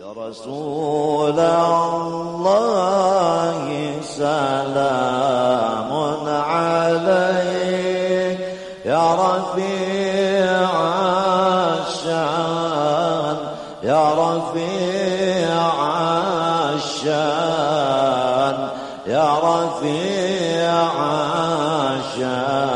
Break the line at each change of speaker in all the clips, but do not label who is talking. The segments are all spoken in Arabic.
يا رسول الله سلام عليك. يا رفيع الشان يا رفيع الشان يا رفيع الشان.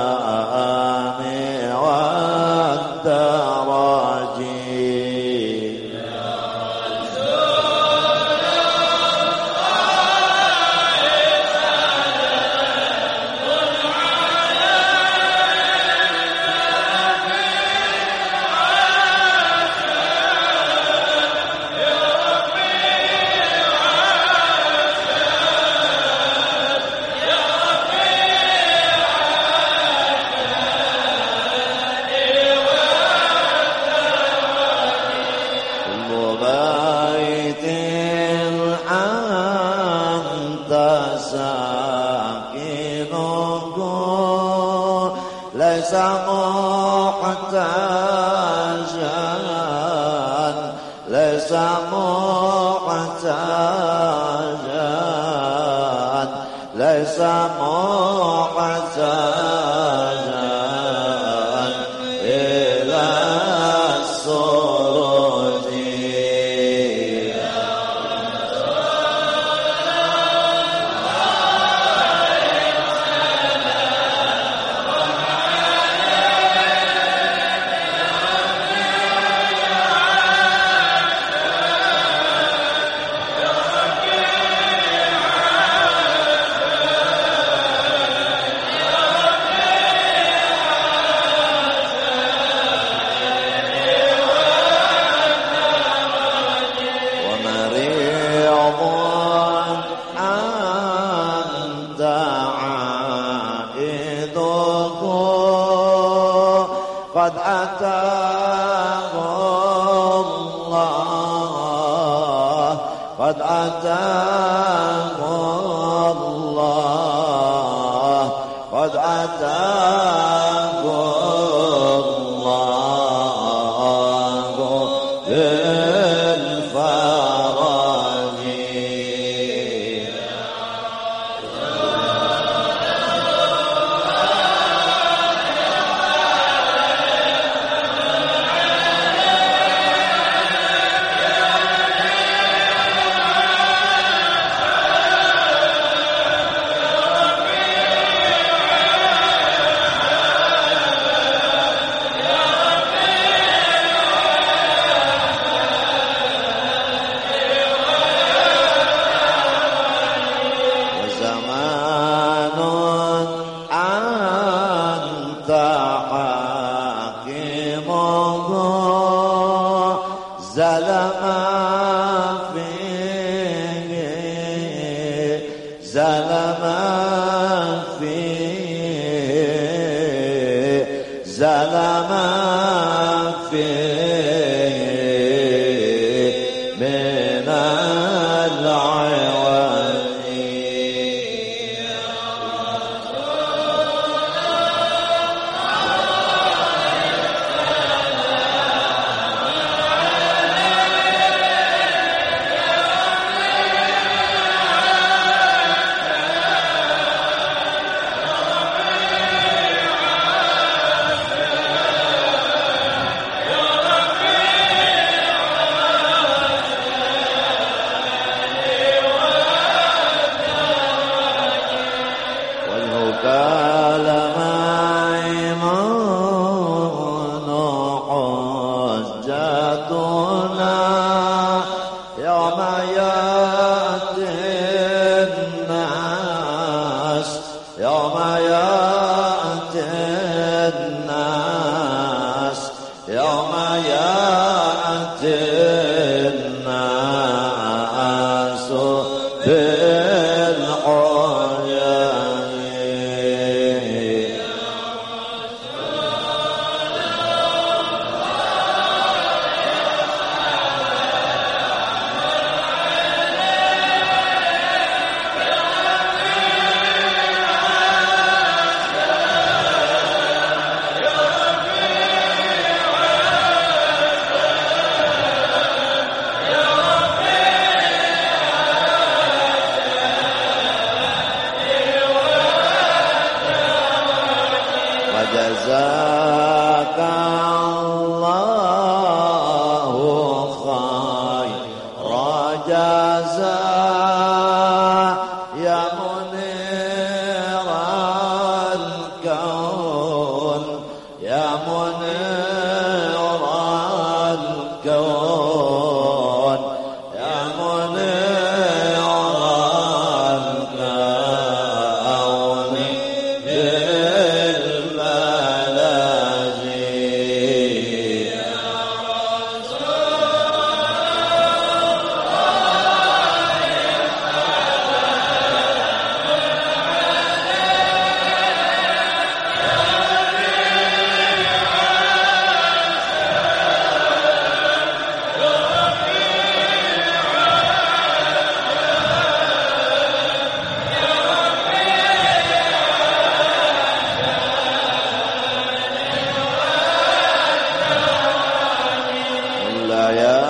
Yeah.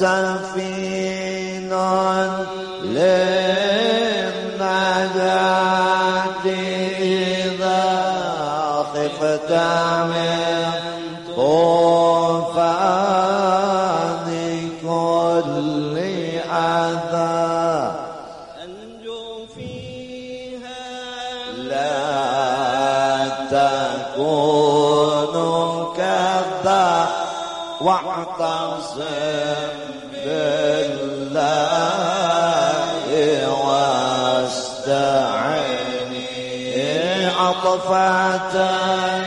سفينة للنجاة إذا خفت من طوفان كل أذى.
أنجو فيها
لا تكون كذا واعتصم رفعتان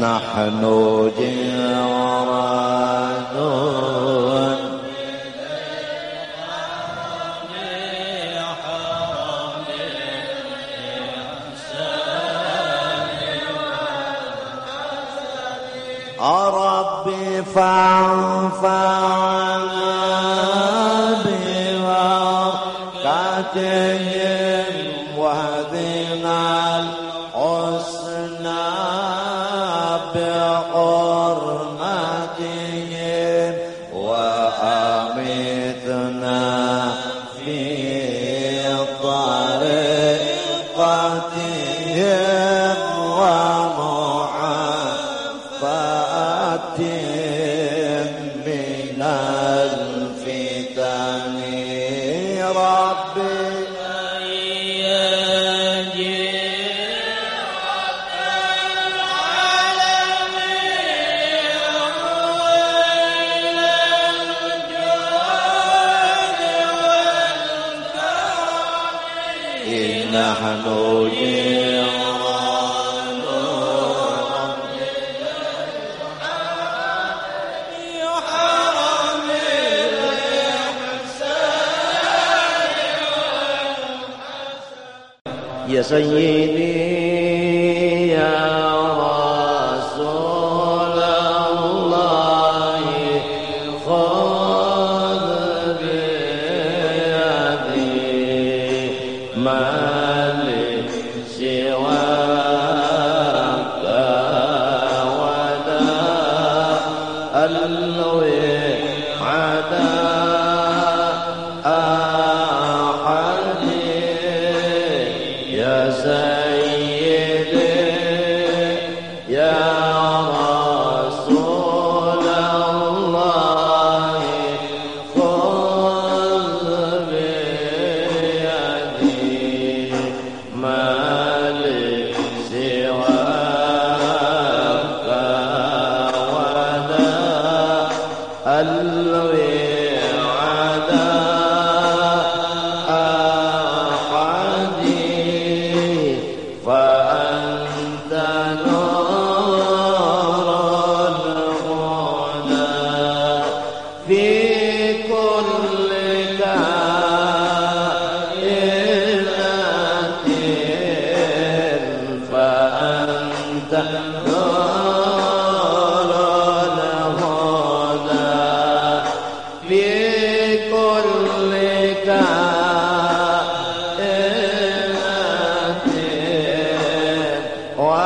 نحن جئنا Wow. سيد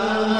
Allah.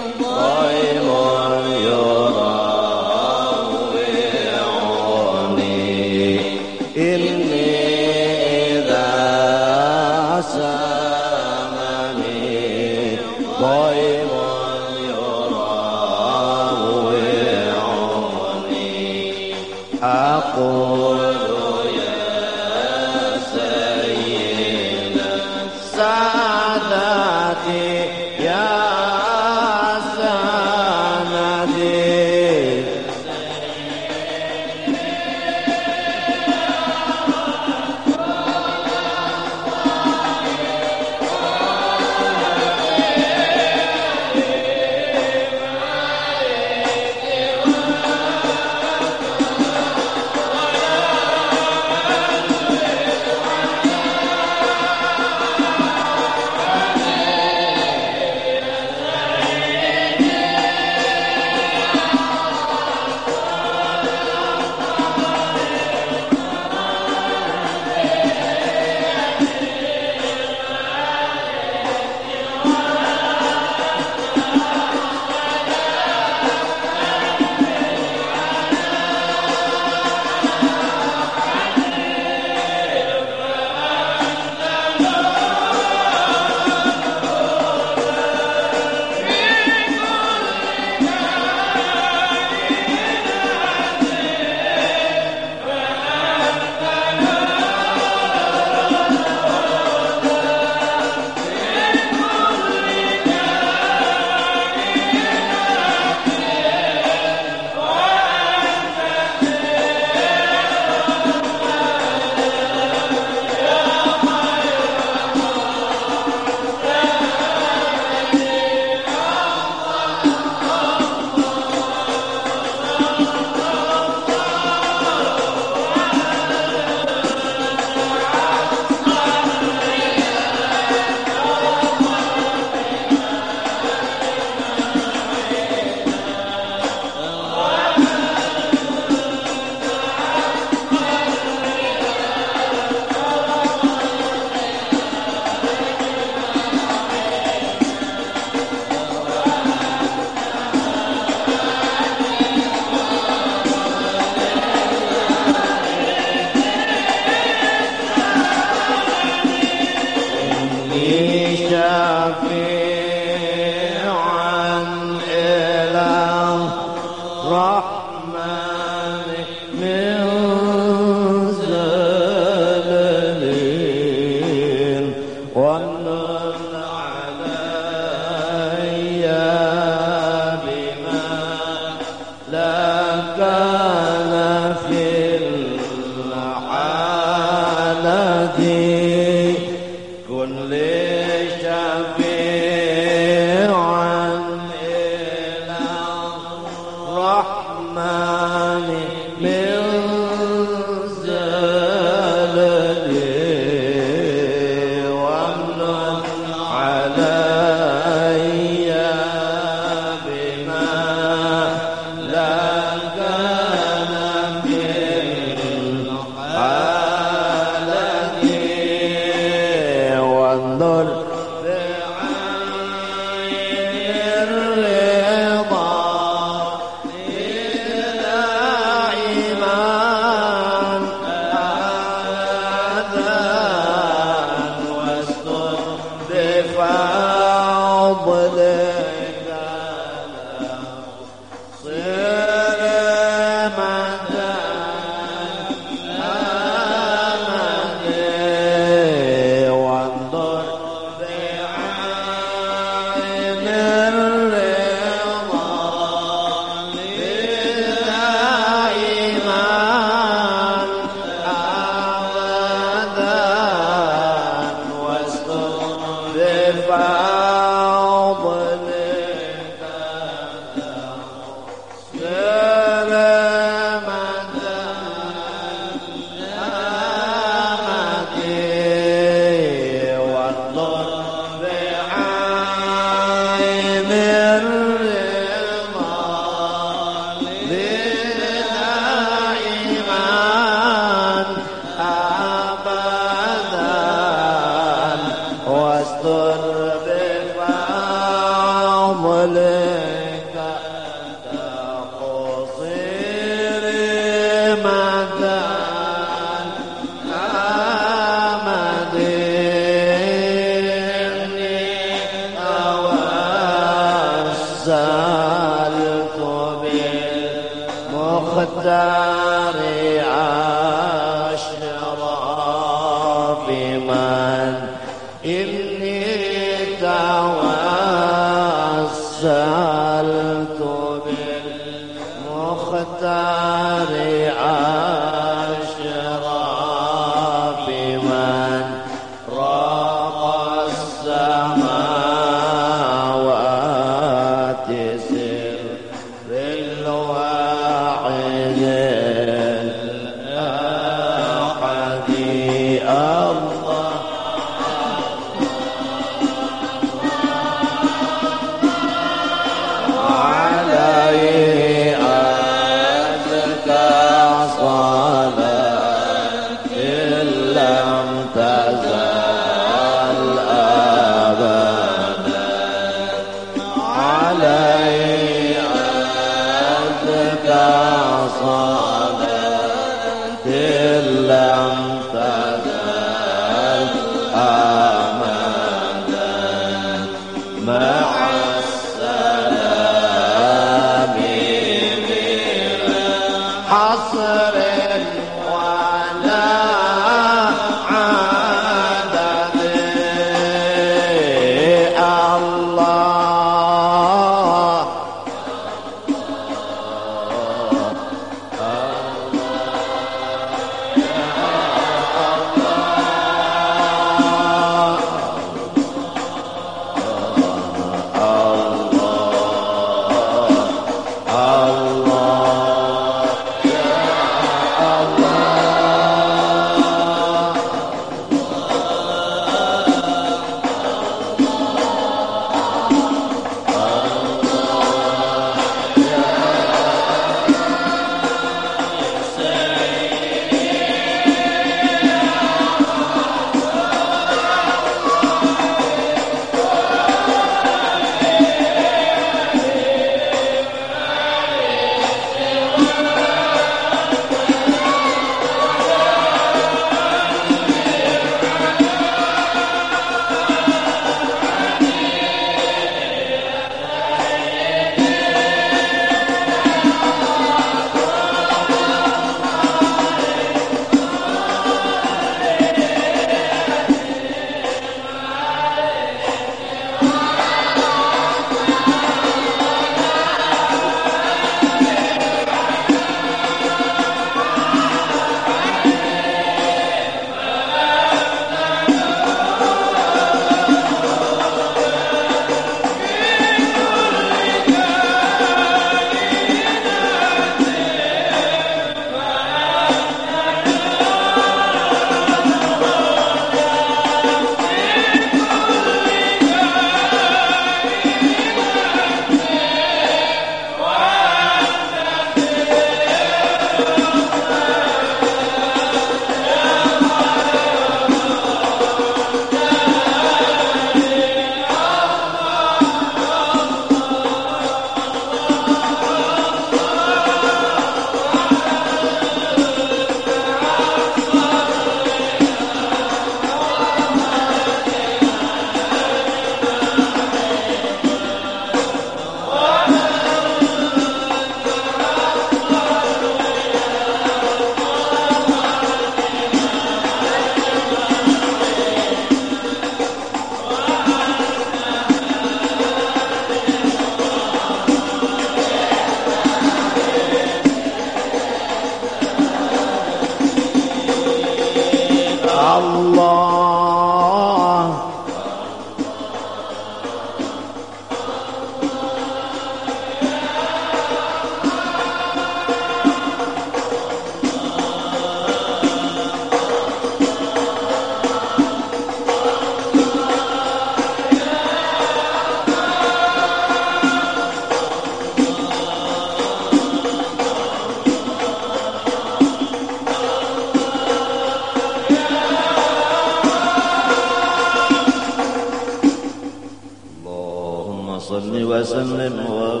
وسلم وبارك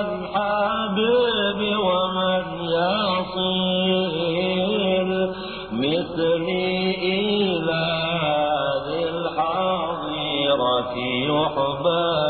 الحبيب ومن يصير مثلي إلى ذي الحظيرة يحبب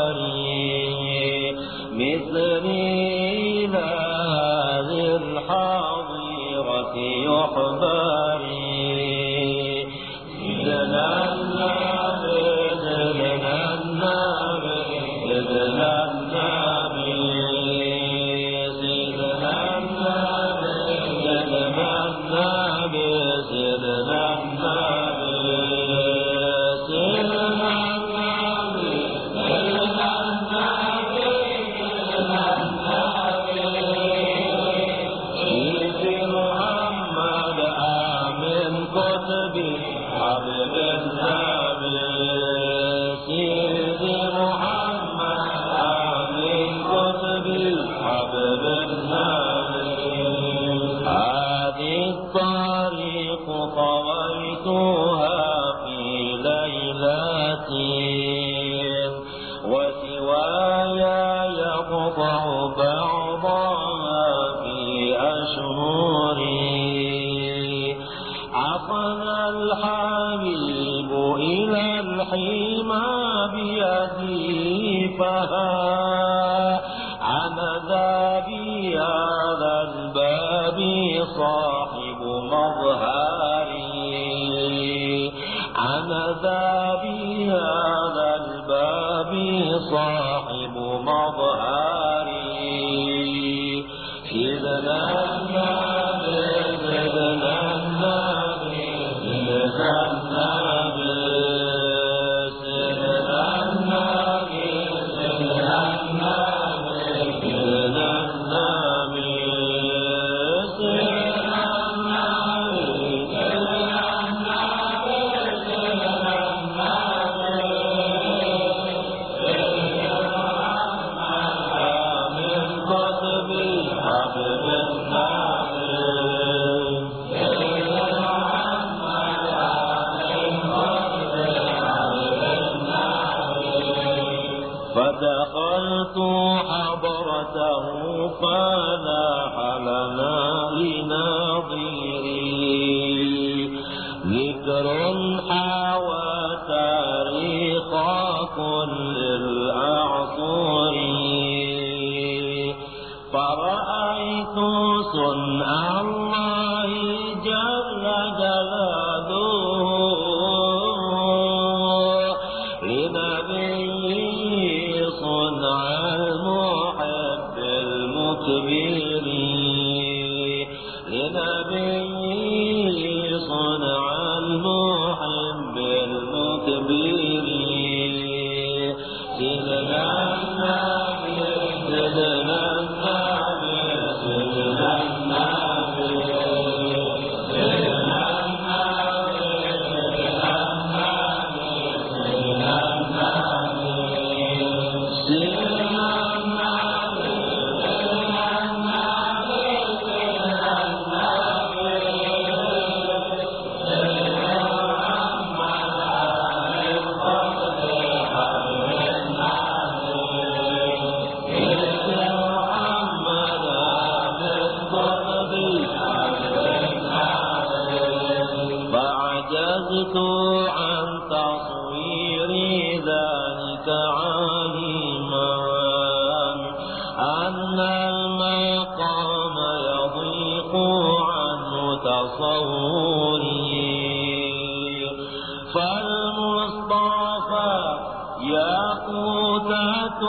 مصطفى يا قوتة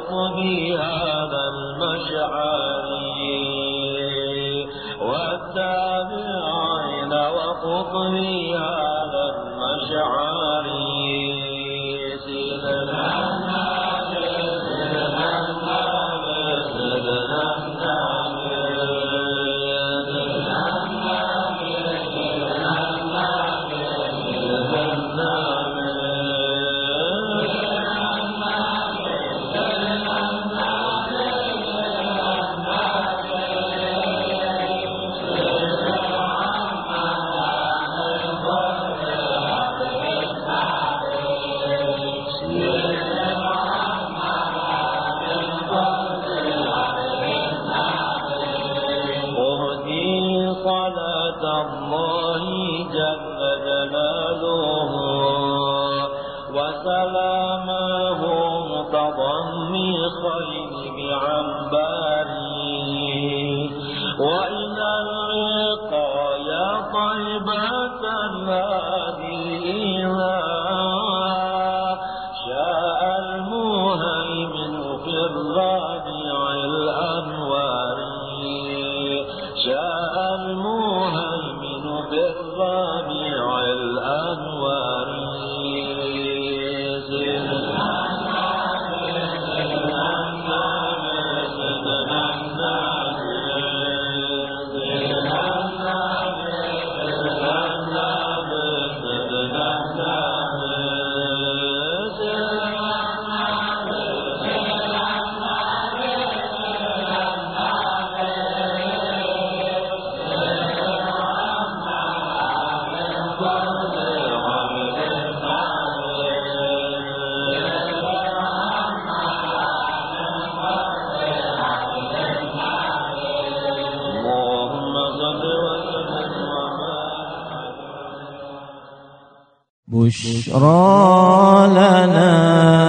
وقطب هذا المشعر والتابعين وقطب هذا المشعر
بشرى لنا.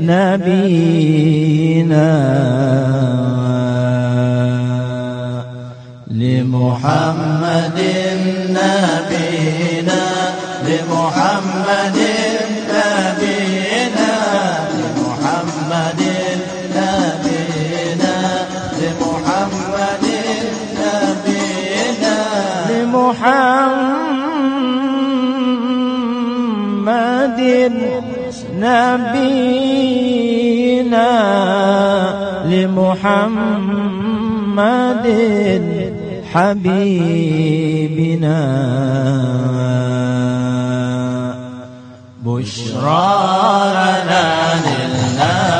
نبينا لمحمد نبينا لمحمد نبينا لمحمد نبينا لمحمد نبينا لمحمد نبينا لمحمد حبيبنا. بشرى لنا نلنا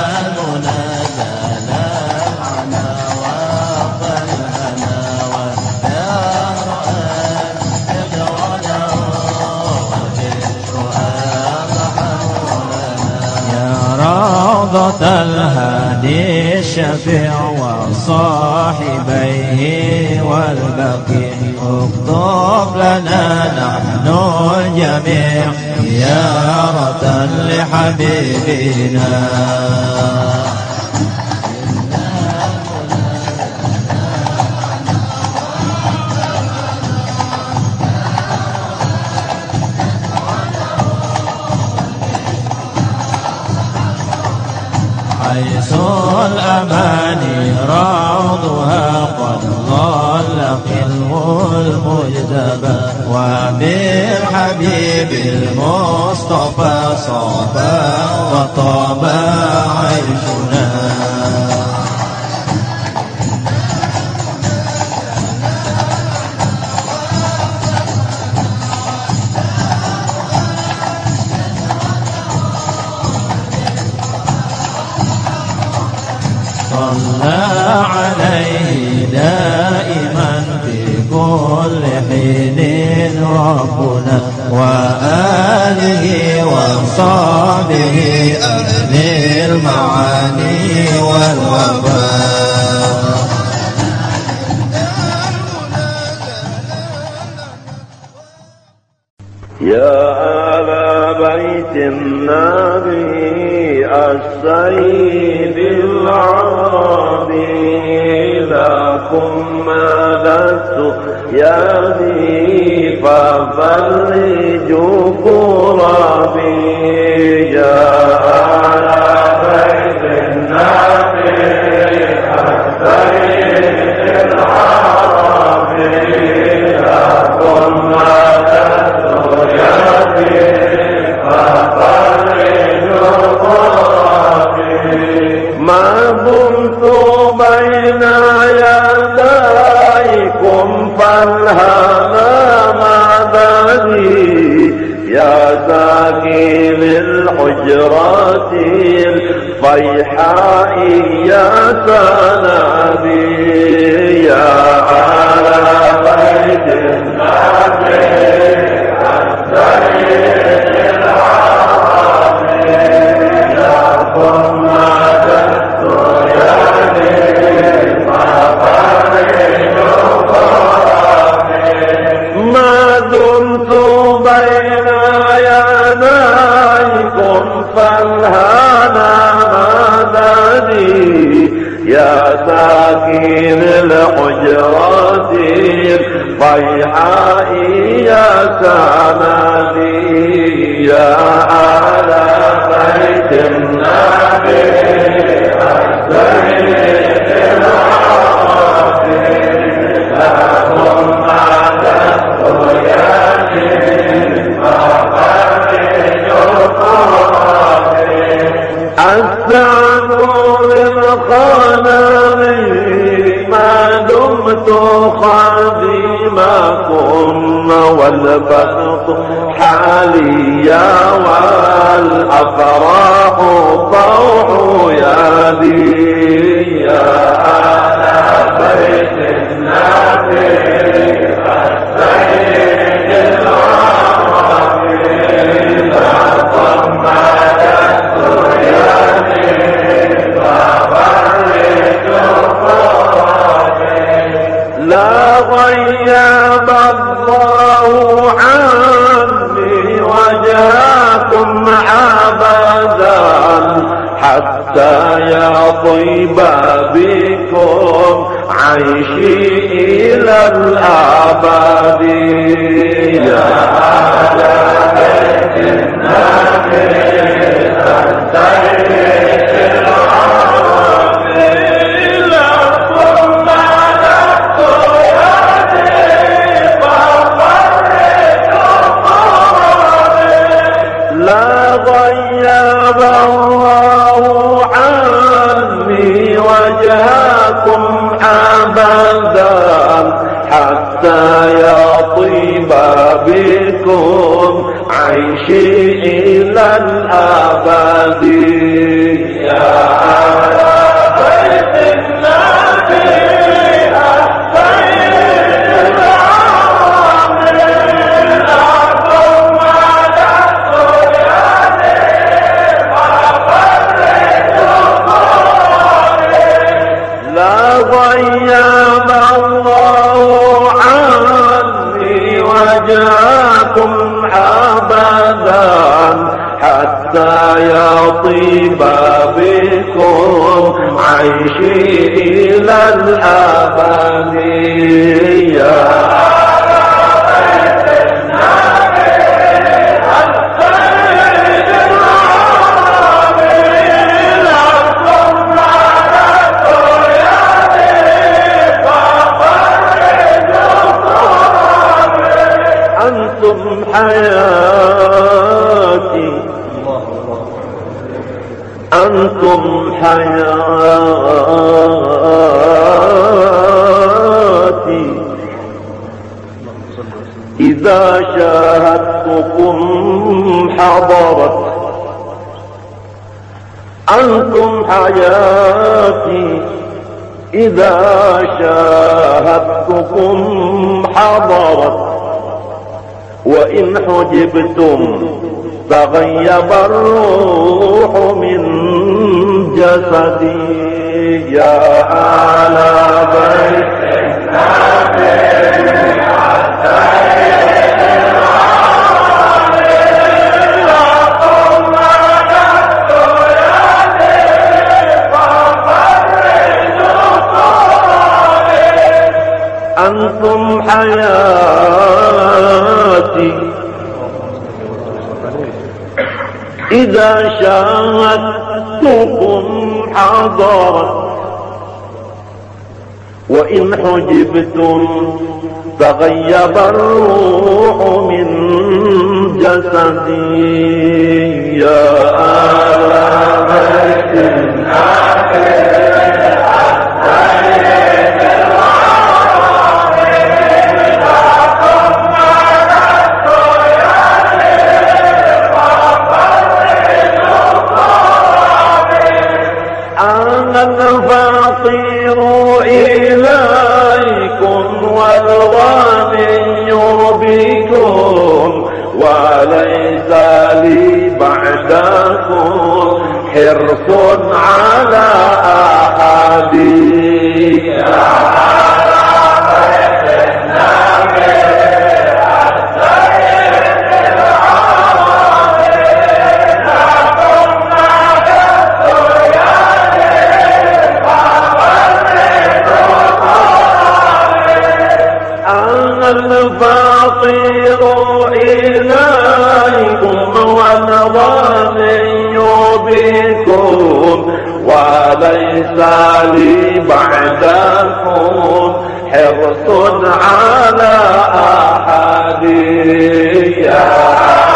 روضة الهادي الشفيع وصاحبيه والبقيع اكتب لنا نحن الجميع زيارة لحبيبنا. الأماني روضها قد ظل خلو المجتبى. وبالحبيب المصطفى صفى وطاب كل حين ربنا وآله وصحبه أهل المعاني والوفاء.
يا آل بيت النبي السيد العربي لكم مددت يدي ففرجوا كربي يا آل بيت النبي السيد العربي لكم مددت فالهنا مددي يا ساكن الحجرات الفيحاء يا سنادي يا على بيت النبي فالهنا مددي. يا ساكن الحجرات الفيحاء يا سندي. يا آل بيت النبي السيد حاليا والأفراح طوع يدي يا آل بيت النبي حتى يطيب بكم عيشي إلى الأبد. يا أهل بيت النبي عيشي إلى الأبد. يا حتى يطيب بكم عيشي إلى الأبد يا أنتم حياتي أنتم حياتي إذا شاهدتكم حضرت أنتم حياتي. إذا شاهدتكم حضرت وإن حجبتم تغيب الروح من جسدي يا آل بيت أنتم حياتي. إذا شاهدتكم حضرت. وإن حجبتم تغيب الروح من جسدي. يا آل بيت الفقير إليكم والغني بكم وليس لي بعدكم حرص على أحد. بكم وليس لي بعدكم حرص على أحد. يا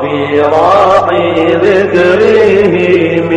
في
راعي ذكرهم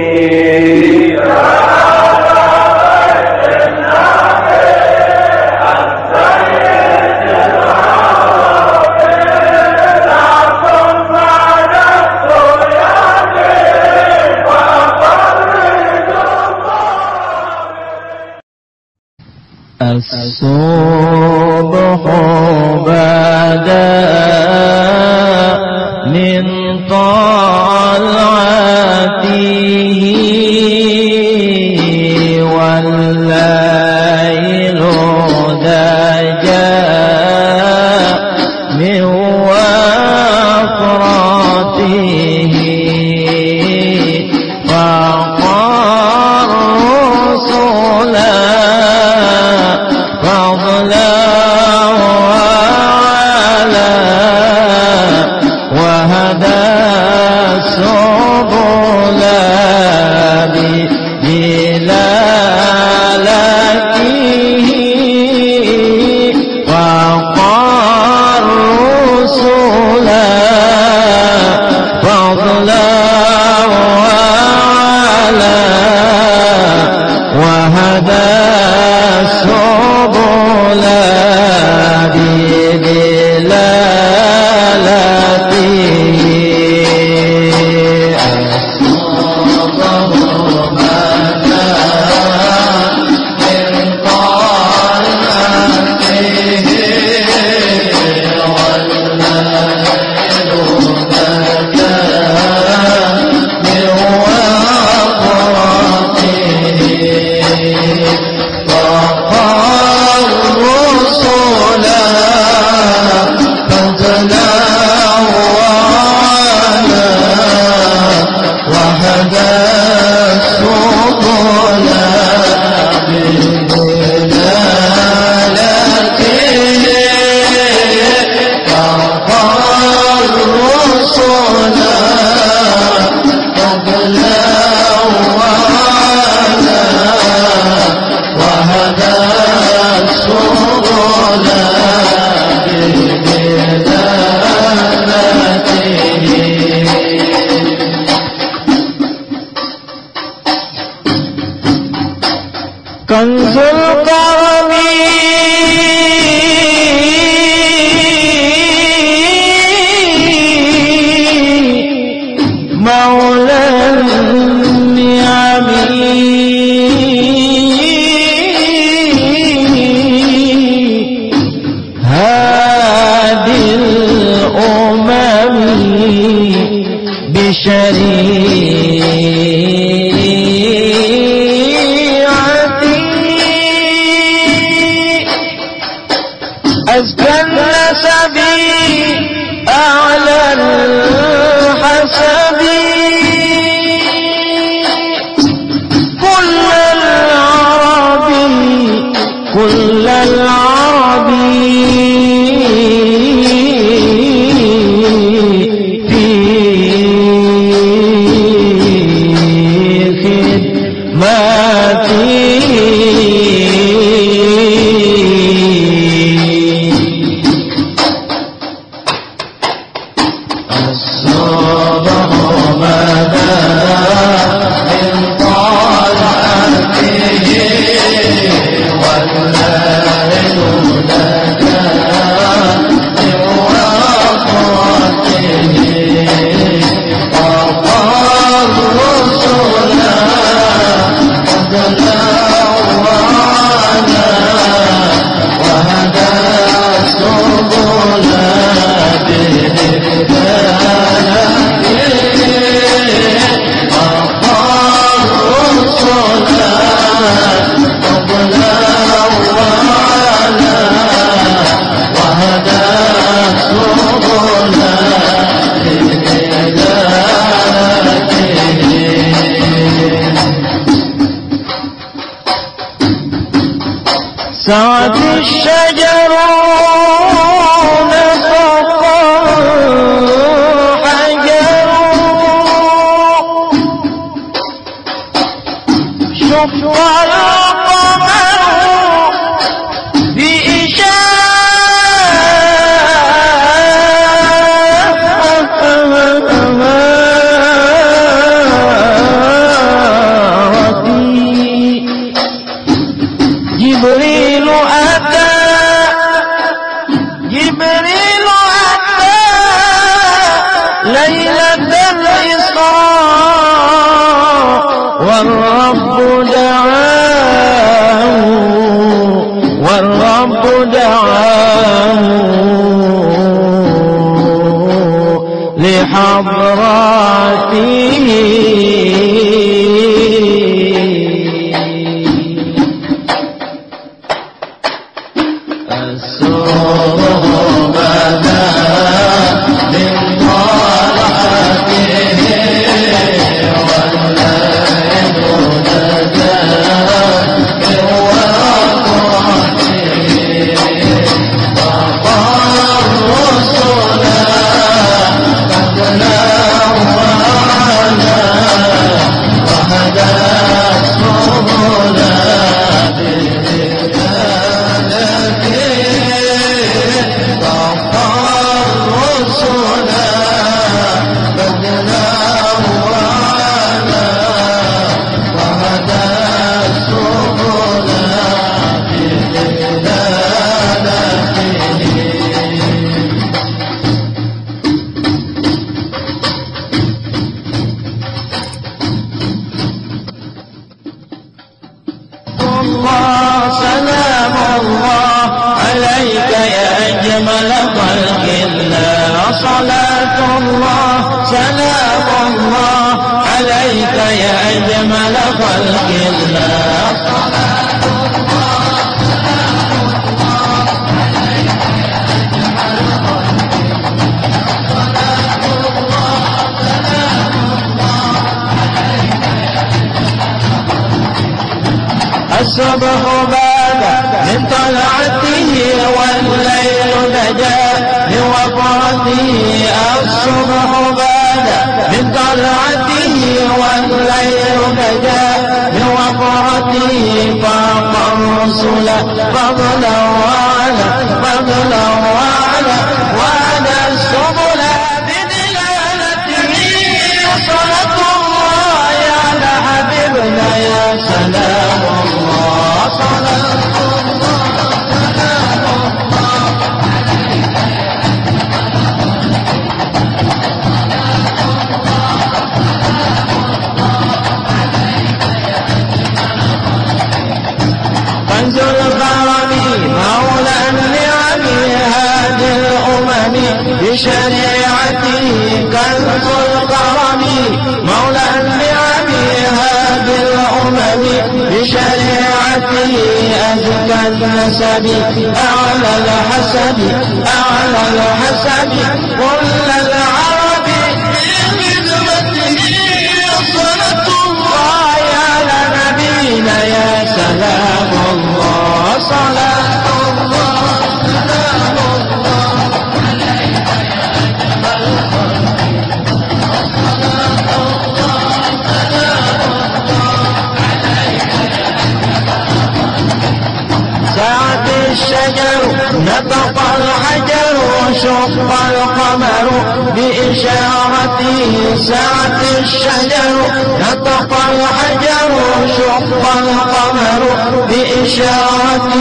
في سعة الشجر نطق الحجر شق القمر بإشارة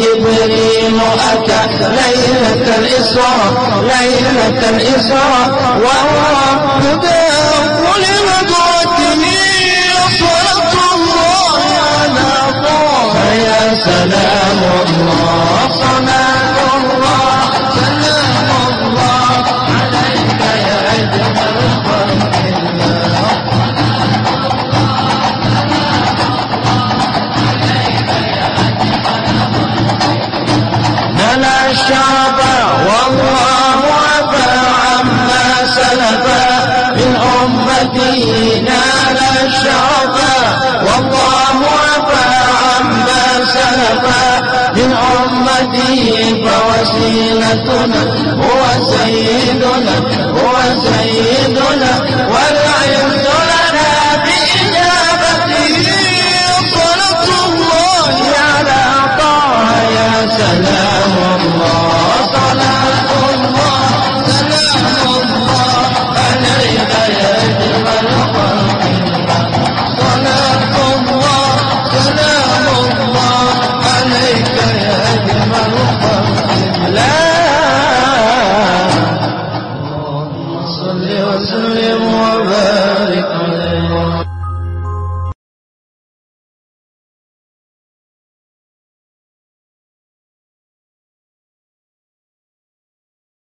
جبريل أتى ليلة الإسراء ليلة الإسراء وهو تدافع لنظرته صلاة الله على طه. يا سلام الله Oh, I say, don't I? Don't I?